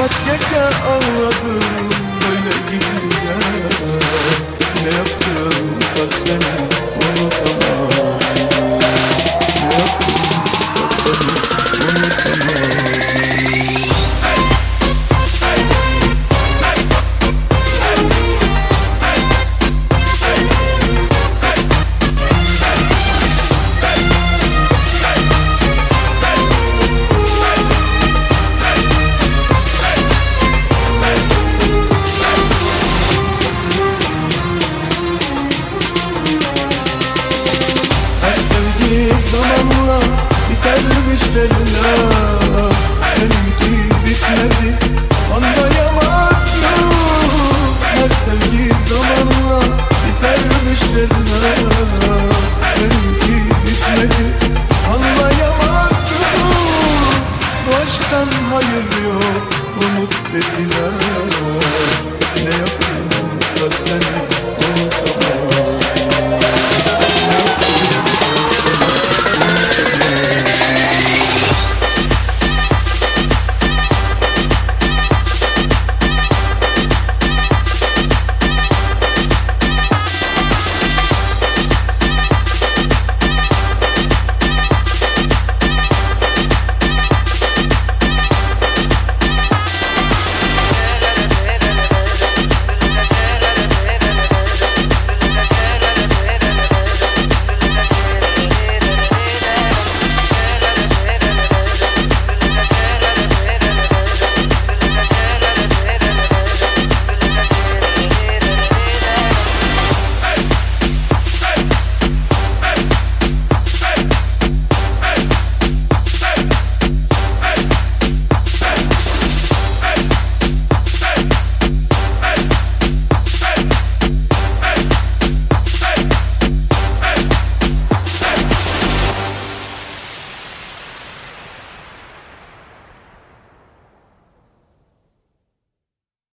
Kaç gece ağladım böyle gidince Ne yaptım sen Bettina